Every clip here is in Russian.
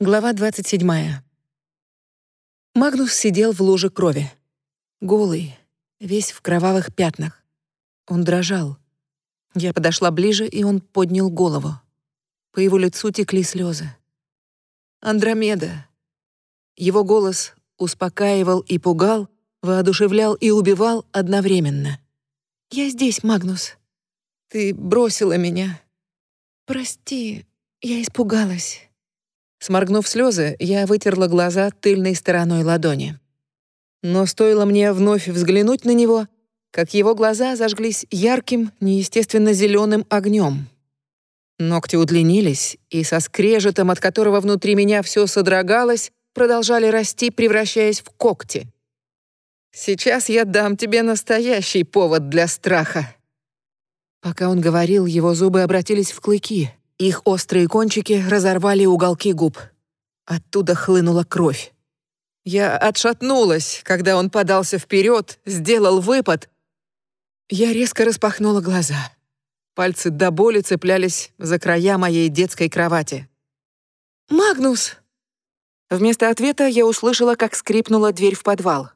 Глава 27. Магнус сидел в луже крови. Голый, весь в кровавых пятнах. Он дрожал. Я подошла ближе, и он поднял голову. По его лицу текли слезы. «Андромеда!» Его голос успокаивал и пугал, воодушевлял и убивал одновременно. «Я здесь, Магнус. Ты бросила меня. Прости, я испугалась». Сморгнув слезы, я вытерла глаза тыльной стороной ладони. Но стоило мне вновь взглянуть на него, как его глаза зажглись ярким, неестественно зеленым огнем. Ногти удлинились, и со скрежетом, от которого внутри меня все содрогалось, продолжали расти, превращаясь в когти. «Сейчас я дам тебе настоящий повод для страха». Пока он говорил, его зубы обратились в клыки — их острые кончики разорвали уголки губ. Оттуда хлынула кровь. Я отшатнулась, когда он подался вперед, сделал выпад. Я резко распахнула глаза. Пальцы до боли цеплялись за края моей детской кровати. «Магнус!» Вместо ответа я услышала, как скрипнула дверь в подвал.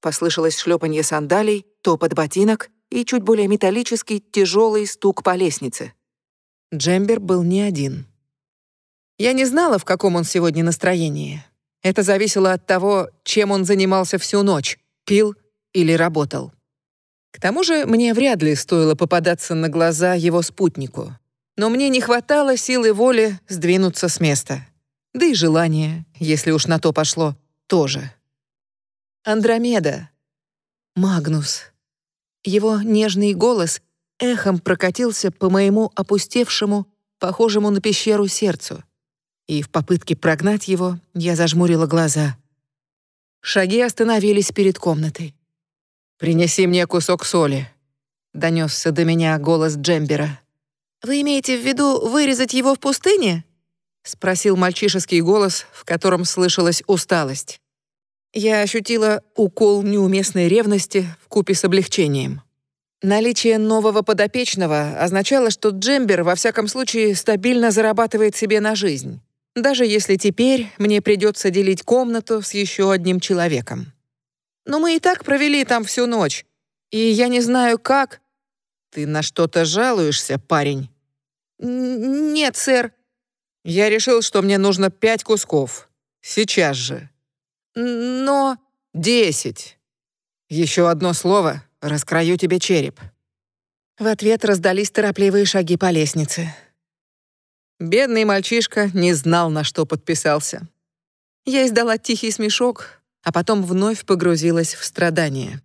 Послышалось шлепанье сандалий, топот ботинок и чуть более металлический тяжелый стук по лестнице. Джембер был не один. Я не знала, в каком он сегодня настроении. Это зависело от того, чем он занимался всю ночь — пил или работал. К тому же мне вряд ли стоило попадаться на глаза его спутнику. Но мне не хватало силы воли сдвинуться с места. Да и желания, если уж на то пошло, тоже. Андромеда. Магнус. Его нежный голос эхом прокатился по моему опустевшему, похожему на пещеру сердцу. И в попытке прогнать его я зажмурила глаза. Шаги остановились перед комнатой. «Принеси мне кусок соли», — донесся до меня голос Джембера. «Вы имеете в виду вырезать его в пустыне?» — спросил мальчишеский голос, в котором слышалась усталость. Я ощутила укол неуместной ревности в купе с облегчением. Наличие нового подопечного означало, что Джембер во всяком случае стабильно зарабатывает себе на жизнь, даже если теперь мне придется делить комнату с еще одним человеком. Но мы и так провели там всю ночь, и я не знаю как. Ты на что-то жалуешься, парень? Нет, сэр. Я решил, что мне нужно пять кусков. Сейчас же. Но... Десять. Еще одно слово, Раскрою тебе череп». В ответ раздались торопливые шаги по лестнице. Бедный мальчишка не знал, на что подписался. Я издала тихий смешок, а потом вновь погрузилась в страдания.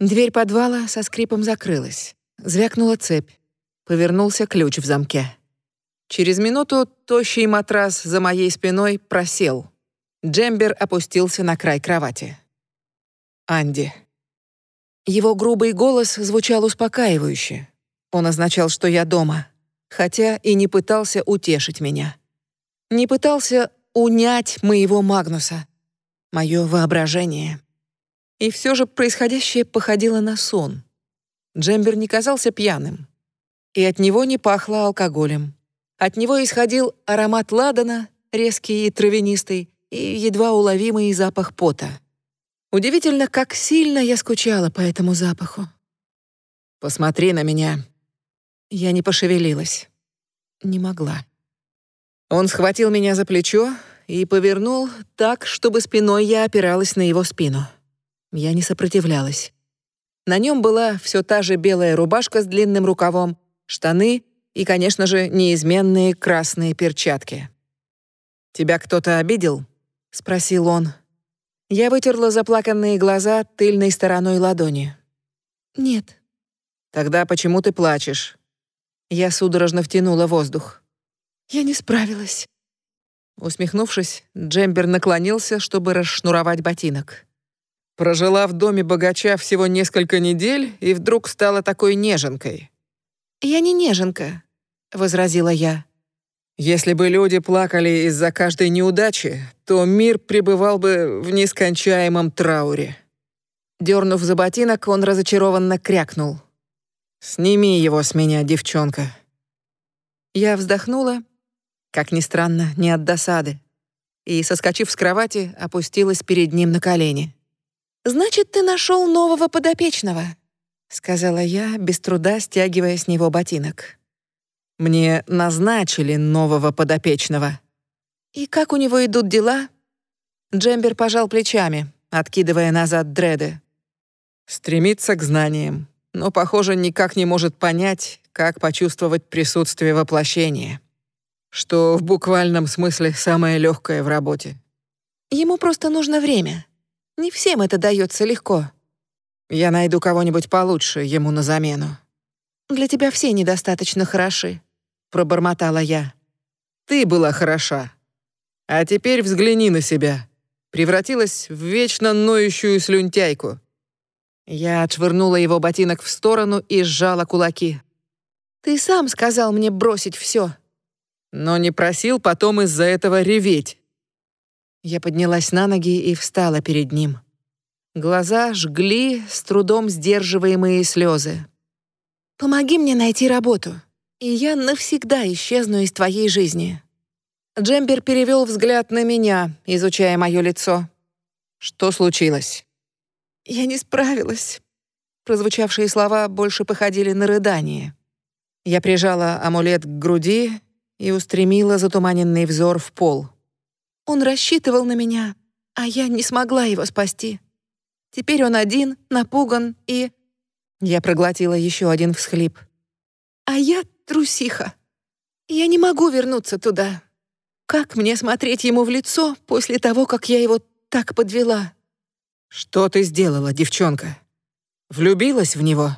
Дверь подвала со скрипом закрылась. Звякнула цепь. Повернулся ключ в замке. Через минуту тощий матрас за моей спиной просел. Джембер опустился на край кровати. Анди. Его грубый голос звучал успокаивающе. Он означал, что я дома, хотя и не пытался утешить меня. Не пытался унять моего Магнуса, мое воображение. И все же происходящее походило на сон. Джембер не казался пьяным. И от него не пахло алкоголем. От него исходил аромат ладана, резкий и травянистый, и едва уловимый запах пота. Удивительно, как сильно я скучала по этому запаху. «Посмотри на меня». Я не пошевелилась. Не могла. Он схватил меня за плечо и повернул так, чтобы спиной я опиралась на его спину. Я не сопротивлялась. На нем была все та же белая рубашка с длинным рукавом, штаны и, конечно же, неизменные красные перчатки. «Тебя кто-то обидел?» — спросил он. Я вытерла заплаканные глаза тыльной стороной ладони. «Нет». «Тогда почему ты плачешь?» Я судорожно втянула воздух. «Я не справилась». Усмехнувшись, Джембер наклонился, чтобы расшнуровать ботинок. Прожила в доме богача всего несколько недель и вдруг стала такой неженкой. «Я не неженка», — возразила я. Если бы люди плакали из-за каждой неудачи, то мир пребывал бы в нескончаемом трауре. Дернув за ботинок, он разочарованно крякнул. «Сними его с меня, девчонка». Я вздохнула, как ни странно, не от досады, и, соскочив с кровати, опустилась перед ним на колени. «Значит, ты нашел нового подопечного», — сказала я, без труда стягивая с него ботинок. «Мне назначили нового подопечного». «И как у него идут дела?» Джембер пожал плечами, откидывая назад дреды. «Стремится к знаниям, но, похоже, никак не может понять, как почувствовать присутствие воплощения, что в буквальном смысле самое легкое в работе. Ему просто нужно время. Не всем это дается легко. Я найду кого-нибудь получше ему на замену. Для тебя все недостаточно хороши, пробормотала я. Ты была хороша. А теперь взгляни на себя. Превратилась в вечно ноющую слюнтяйку. Я отшвырнула его ботинок в сторону и сжала кулаки. Ты сам сказал мне бросить все. Но не просил потом из-за этого реветь. Я поднялась на ноги и встала перед ним. Глаза жгли с трудом сдерживаемые слезы. «Помоги мне найти работу, и я навсегда исчезну из твоей жизни». Джембер перевел взгляд на меня, изучая мое лицо. «Что случилось?» «Я не справилась». Прозвучавшие слова больше походили на рыдание. Я прижала амулет к груди и устремила затуманенный взор в пол. Он рассчитывал на меня, а я не смогла его спасти. Теперь он один, напуган и... Я проглотила еще один всхлип. А я трусиха. Я не могу вернуться туда. Как мне смотреть ему в лицо после того, как я его так подвела? Что ты сделала, девчонка? Влюбилась в него?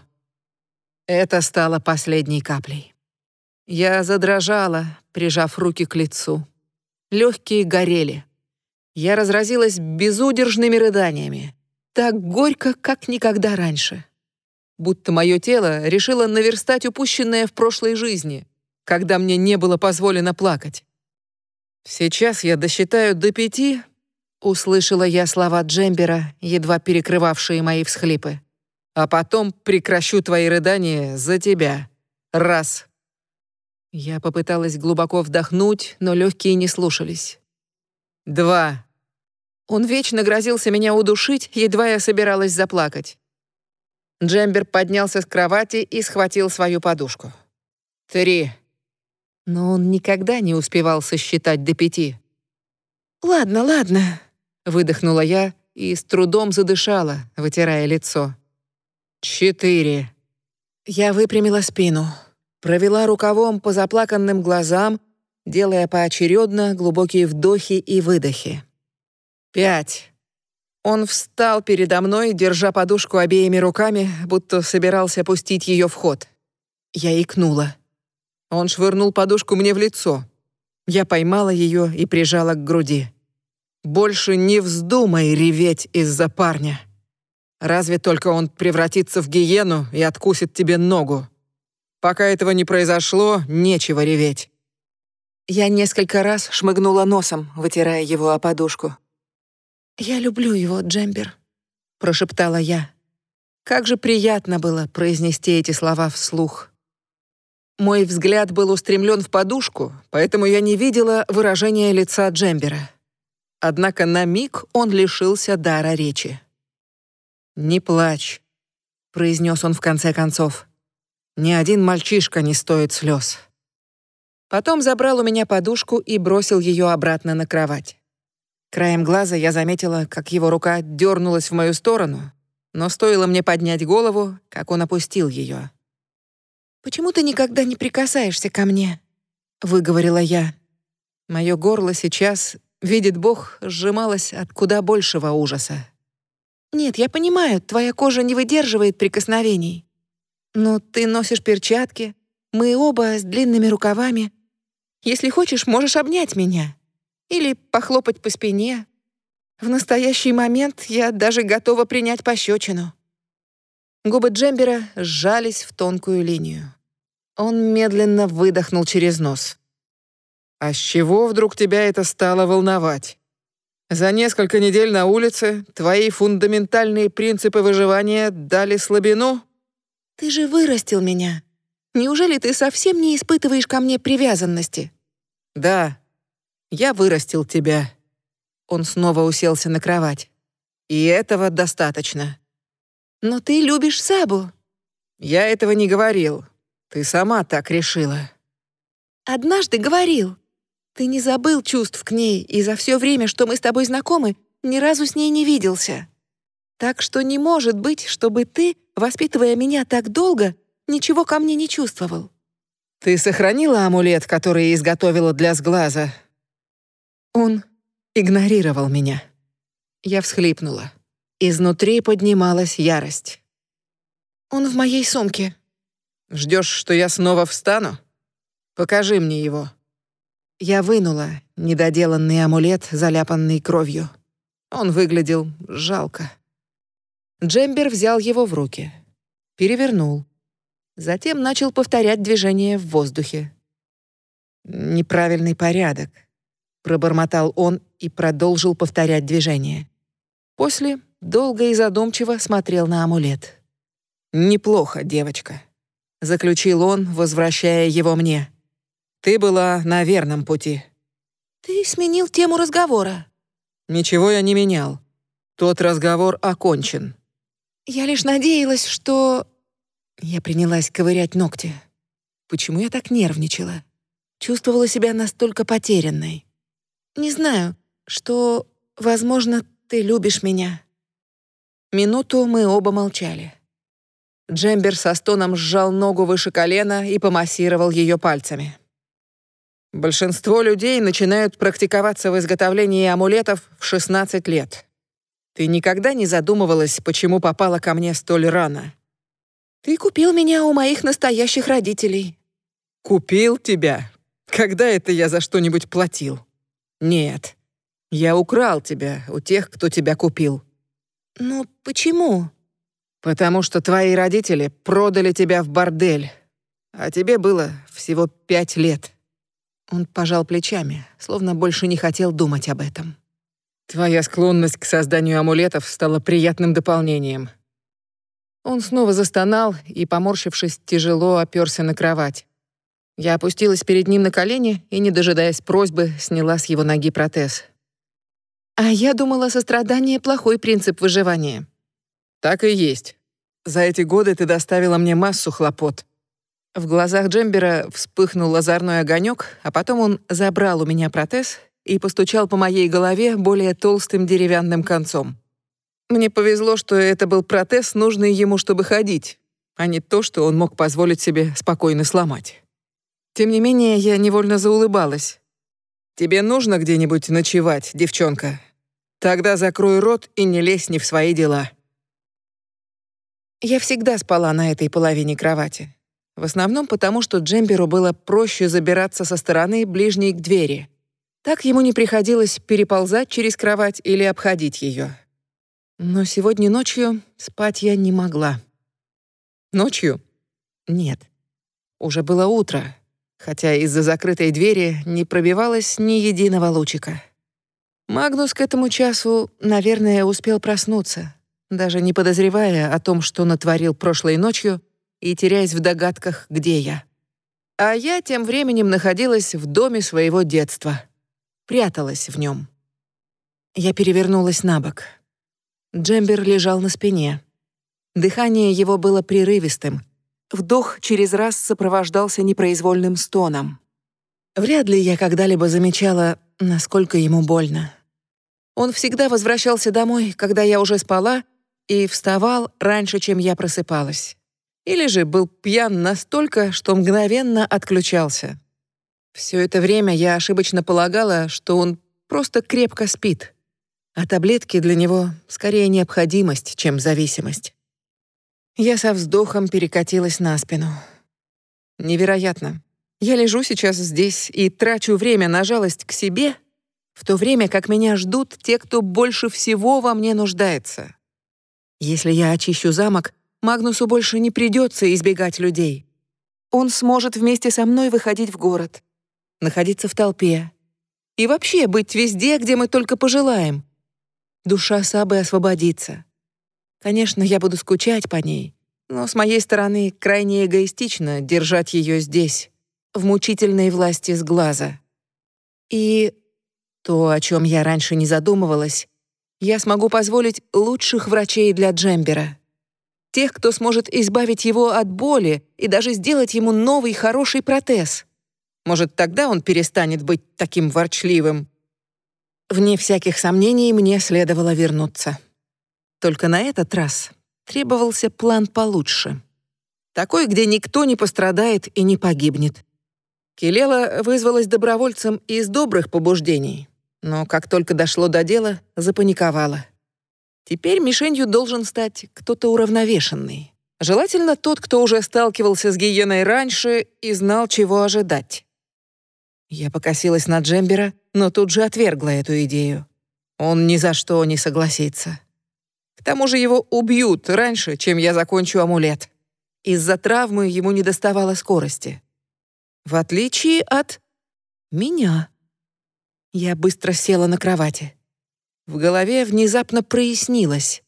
Это стало последней каплей. Я задрожала, прижав руки к лицу. Легкие горели. Я разразилась безудержными рыданиями. Так горько, как никогда раньше. Будто мое тело решило наверстать упущенное в прошлой жизни, когда мне не было позволено плакать. «Сейчас я досчитаю до пяти», — услышала я слова Джембера, едва перекрывавшие мои всхлипы а потом прекращу твои рыдания за тебя. Раз». Я попыталась глубоко вдохнуть, но легкие не слушались. «Два». Он вечно грозился меня удушить, едва я собиралась заплакать. Джембер поднялся с кровати и схватил свою подушку. «Три». Но он никогда не успевал сосчитать до пяти. «Ладно, ладно», — выдохнула я и с трудом задышала, вытирая лицо. Четыре. Я выпрямила спину, провела рукавом по заплаканным глазам, делая поочередно глубокие вдохи и выдохи. Пять. Он встал передо мной, держа подушку обеими руками, будто собирался пустить ее в ход. Я икнула. Он швырнул подушку мне в лицо. Я поймала ее и прижала к груди. «Больше не вздумай реветь из-за парня!» Разве только он превратится в гиену и откусит тебе ногу. Пока этого не произошло, нечего реветь». Я несколько раз шмыгнула носом, вытирая его о подушку. «Я люблю его, Джембер», — прошептала я. Как же приятно было произнести эти слова вслух. Мой взгляд был устремлен в подушку, поэтому я не видела выражения лица Джембера. Однако на миг он лишился дара речи. «Не плачь», — произнес он в конце концов. «Ни один мальчишка не стоит слез». Потом забрал у меня подушку и бросил ее обратно на кровать. Краем глаза я заметила, как его рука дернулась в мою сторону, но стоило мне поднять голову, как он опустил ее. «Почему ты никогда не прикасаешься ко мне?» — выговорила я. Мое горло сейчас, видит Бог, сжималось от куда большего ужаса. Нет, я понимаю, твоя кожа не выдерживает прикосновений. Но ты носишь перчатки, мы оба с длинными рукавами. Если хочешь, можешь обнять меня. Или похлопать по спине. В настоящий момент я даже готова принять пощечину. Губы Джембера сжались в тонкую линию. Он медленно выдохнул через нос. «А с чего вдруг тебя это стало волновать?» За несколько недель на улице твои фундаментальные принципы выживания дали слабину? Ты же вырастил меня. Неужели ты совсем не испытываешь ко мне привязанности? Да, я вырастил тебя, Он снова уселся на кровать. «И этого достаточно». «Но ты любишь Сабу». «Я этого не говорил. Ты сама так решила». «Однажды говорил. Ты не забыл чувств к ней, и за все время, что мы с тобой знакомы, ни разу с ней не виделся. Так что не может быть, чтобы ты, воспитывая меня так долго, ничего ко мне не чувствовал». «Ты сохранила амулет, который изготовила для сглаза?» Он игнорировал меня. Я всхлипнула. Изнутри поднималась ярость. «Он в моей сумке». Ждешь, что я снова встану? Покажи мне его». Я вынула недоделанный амулет, заляпанный кровью. Он выглядел жалко. Джембер взял его в руки, перевернул. Затем начал повторять движение в воздухе. «Неправильный порядок», — пробормотал он и продолжил повторять движение. После долго и задумчиво смотрел на амулет. «Неплохо, девочка», — заключил он, возвращая его мне. «Ты была на верном пути». «Ты сменил тему разговора». «Ничего я не менял. Тот разговор окончен». «Я лишь надеялась, что...» Я принялась ковырять ногти. Почему я так нервничала? Чувствовала себя настолько потерянной. «Не знаю, что, возможно, ты любишь меня». Минуту мы оба молчали. Джембер со стоном сжал ногу выше колена и помассировал ее пальцами. Большинство людей начинают практиковаться в изготовлении амулетов в 16 лет. Ты никогда не задумывалась, почему попала ко мне столь рано? Ты купил меня у моих настоящих родителей. Купил тебя? Когда это я за что-нибудь платил? Нет. Я украл тебя у тех, кто тебя купил. Ну, почему? Потому что твои родители продали тебя в бордель, а тебе было всего пять лет. Он пожал плечами, словно больше не хотел думать об этом. Твоя склонность к созданию амулетов стала приятным дополнением. Он снова застонал и, поморщившись, тяжело оперся на кровать. Я опустилась перед ним на колени и, не дожидаясь просьбы, сняла с его ноги протез. «А я думала, сострадание — плохой принцип выживания». «Так и есть. За эти годы ты доставила мне массу хлопот». В глазах Джембера вспыхнул озорной огонек, а потом он забрал у меня протез и постучал по моей голове более толстым деревянным концом. Мне повезло, что это был протез, нужный ему, чтобы ходить, а не то, что он мог позволить себе спокойно сломать. Тем не менее, я невольно заулыбалась. «Тебе нужно где-нибудь ночевать, девчонка? Тогда закрой рот и не лезь не в свои дела». Я всегда спала на этой половине кровати. В основном потому, что Джемберу было проще забираться со стороны, ближней к двери — так ему не приходилось переползать через кровать или обходить ее. Но сегодня ночью спать я не могла. Ночью? Нет. Уже было утро, хотя из-за закрытой двери не пробивалось ни единого лучика. Магнус к этому часу, наверное, успел проснуться, даже не подозревая о том, что натворил прошлой ночью и теряясь в догадках, где я. А я тем временем находилась в доме своего детства — пряталась в нем. Я перевернулась на бок. Джембер лежал на спине. Дыхание его было прерывистым. Вдох через раз сопровождался непроизвольным стоном. Вряд ли я когда-либо замечала, насколько ему больно. Он всегда возвращался домой, когда я уже спала, и вставал раньше, чем я просыпалась. Или же был пьян настолько, что мгновенно отключался. Все это время я ошибочно полагала, что он просто крепко спит, а таблетки для него скорее необходимость, чем зависимость. Я со вздохом перекатилась на спину. Невероятно. Я лежу сейчас здесь и трачу время на жалость к себе, в то время как меня ждут те, кто больше всего во мне нуждается. Если я очищу замок, Магнусу больше не придется избегать людей. Он сможет вместе со мной выходить в город, находиться в толпе и вообще быть везде, где мы только пожелаем. Душа Сабы освободится. Конечно, я буду скучать по ней, но с моей стороны крайне эгоистично держать ее здесь, в мучительной власти с глаза. И То, о чем я раньше не задумывалась, я смогу позволить лучших врачей для Джембера. Тех, кто сможет избавить его от боли и даже сделать ему новый хороший протез. Может, тогда он перестанет быть таким ворчливым. Вне всяких сомнений мне следовало вернуться. Только на этот раз требовался план получше. Такой, где никто не пострадает и не погибнет. Келела вызвалась добровольцем из добрых побуждений, но как только дошло до дела, запаниковала. Теперь мишенью должен стать кто-то уравновешенный. Желательно тот, кто уже сталкивался с гиеной раньше и знал, чего ожидать. Я покосилась на Джембера, но тут же отвергла эту идею. Он ни за что не согласится. Тому же его убьют раньше, чем я закончу амулет. Из-за травмы ему не доставало скорости. В отличие от... меня. Я быстро села на кровати. В голове внезапно прояснилось.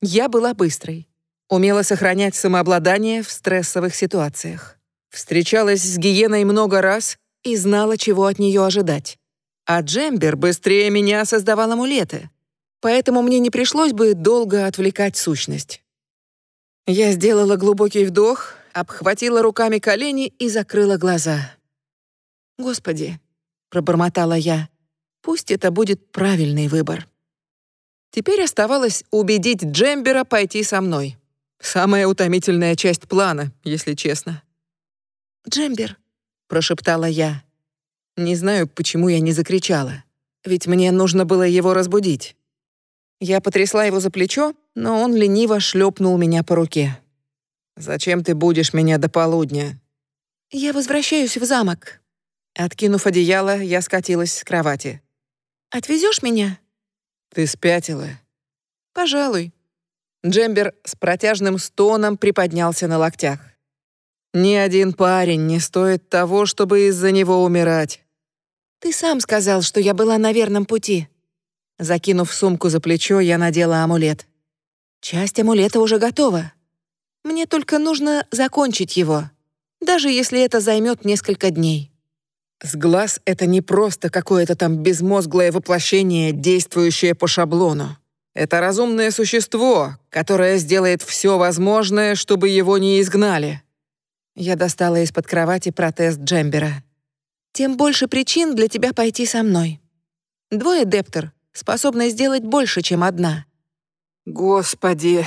Я была быстрой, умела сохранять самообладание в стрессовых ситуациях. Встречалась с гиеной много раз и знала, чего от нее ожидать. А Джембер быстрее меня создавал амулеты, поэтому мне не пришлось бы долго отвлекать сущность. Я сделала глубокий вдох, обхватила руками колени и закрыла глаза. «Господи», — пробормотала я, — «пусть это будет правильный выбор». Теперь оставалось убедить Джембера пойти со мной. Самая утомительная часть плана, если честно. «Джембер», — прошептала я. Не знаю, почему я не закричала, ведь мне нужно было его разбудить. Я потрясла его за плечо, но он лениво шлепнул меня по руке. «Зачем ты будешь меня до полудня?» «Я возвращаюсь в замок». Откинув одеяло, я скатилась с кровати. «Отвезешь меня?» «Ты спятила?» «Пожалуй». Джембер с протяжным стоном приподнялся на локтях. «Ни один парень не стоит того, чтобы из-за него умирать». «Ты сам сказал, что я была на верном пути». Закинув сумку за плечо, я надела амулет. «Часть амулета уже готова. Мне только нужно закончить его, даже если это займет несколько дней». С глаз это не просто какое-то там безмозглое воплощение, действующее по шаблону. Это разумное существо, которое сделает все возможное, чтобы его не изгнали. Я достала из-под кровати протез Джембера. Тем больше причин для тебя пойти со мной. Двое Дептер способны сделать больше, чем одна. Господи,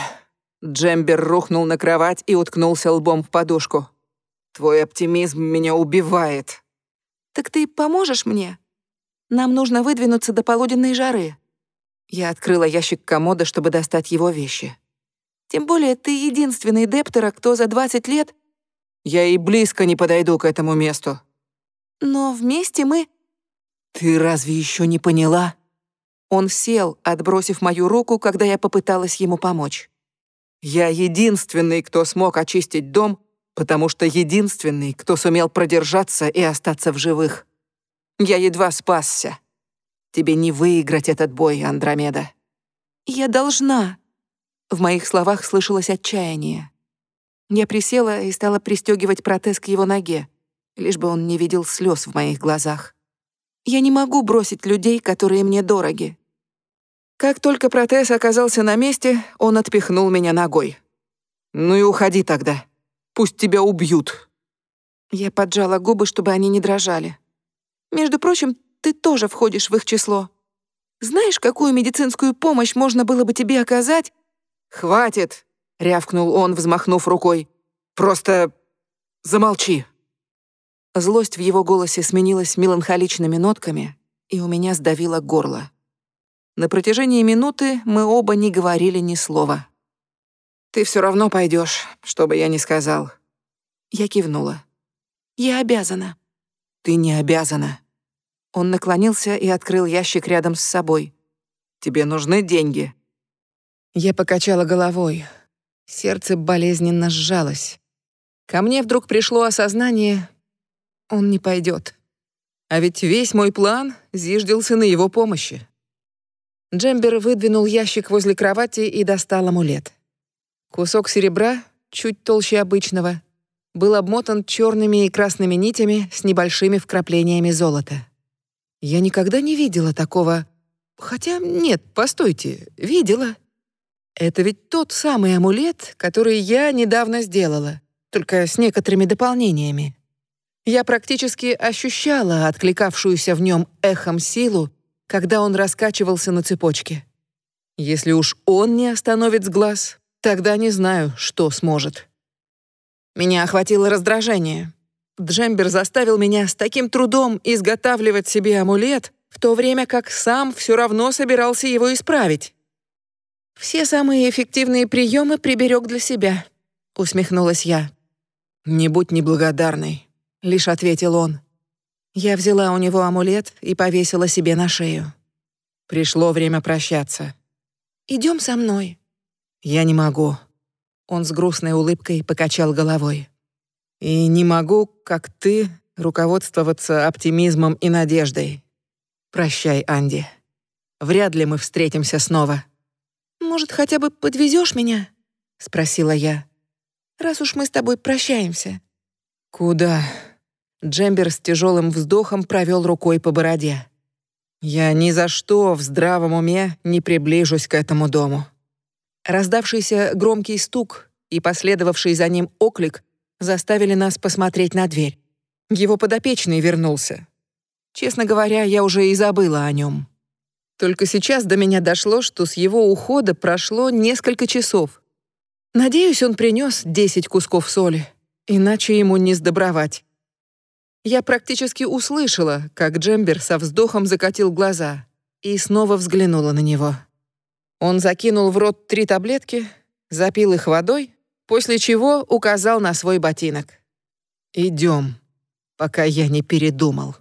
Джембер рухнул на кровать и уткнулся лбом в подушку. Твой оптимизм меня убивает. «Так ты поможешь мне? Нам нужно выдвинуться до полуденной жары». Я открыла ящик комода, чтобы достать его вещи. «Тем более ты единственный Дептера, кто за 20 лет...» «Я и близко не подойду к этому месту». «Но вместе мы...» «Ты разве еще не поняла?» Он сел, отбросив мою руку, когда я попыталась ему помочь. «Я единственный, кто смог очистить дом потому что единственный, кто сумел продержаться и остаться в живых. Я едва спасся. Тебе не выиграть этот бой, Андромеда. Я должна. В моих словах слышалось отчаяние. Я присела и стала пристегивать протез к его ноге, лишь бы он не видел слез в моих глазах. Я не могу бросить людей, которые мне дороги. Как только протез оказался на месте, он отпихнул меня ногой. «Ну и уходи тогда», Пусть тебя убьют». Я поджала губы, чтобы они не дрожали. «Между прочим, ты тоже входишь в их число. Знаешь, какую медицинскую помощь можно было бы тебе оказать?» «Хватит!» — рявкнул он, взмахнув рукой. «Просто замолчи!» Злость в его голосе сменилась меланхоличными нотками, и у меня сдавило горло. На протяжении минуты мы оба не говорили ни слова. Ты все равно пойдешь, что бы я ни сказал. Я кивнула. Я обязана. Ты не обязана. Он наклонился и открыл ящик рядом с собой. Тебе нужны деньги. Я покачала головой. Сердце болезненно сжалось. Ко мне вдруг пришло осознание, он не пойдет. А ведь весь мой план зиждился на его помощи. Джембер выдвинул ящик возле кровати и достал амулет. Кусок серебра, чуть толще обычного, был обмотан черными и красными нитями с небольшими вкраплениями золота. Я никогда не видела такого... Хотя нет, постойте, видела. Это ведь тот самый амулет, который я недавно сделала, только с некоторыми дополнениями. Я практически ощущала откликавшуюся в нем эхом силу, когда он раскачивался на цепочке. Если уж он не остановит с глаз, тогда не знаю, что сможет. Меня охватило раздражение. Джембер заставил меня с таким трудом изготавливать себе амулет, в то время как сам все равно собирался его исправить. «Все самые эффективные приемы приберег для себя», — усмехнулась я. «Не будь неблагодарной», — лишь ответил он. Я взяла у него амулет и повесила себе на шею. Пришло время прощаться. Идем со мной». «Я не могу». Он с грустной улыбкой покачал головой. «И не могу, как ты, руководствоваться оптимизмом и надеждой. Прощай, Анди. Вряд ли мы встретимся снова». «Может, хотя бы подвезешь меня?» — спросила я. «Раз уж мы с тобой прощаемся». «Куда?» Джембер с тяжелым вздохом провел рукой по бороде. Я ни за что в здравом уме не приближусь к этому дому. Раздавшийся громкий стук и последовавший за ним оклик заставили нас посмотреть на дверь. Его подопечный вернулся. Честно говоря, я уже и забыла о нем. Только сейчас до меня дошло, что с его ухода прошло несколько часов. Надеюсь, он принес 10 кусков соли, иначе ему не сдобровать. Я практически услышала, как Джембер со вздохом закатил глаза и снова взглянула на него. Он закинул в рот три таблетки, запил их водой, после чего указал на свой ботинок. «Идем, пока я не передумал».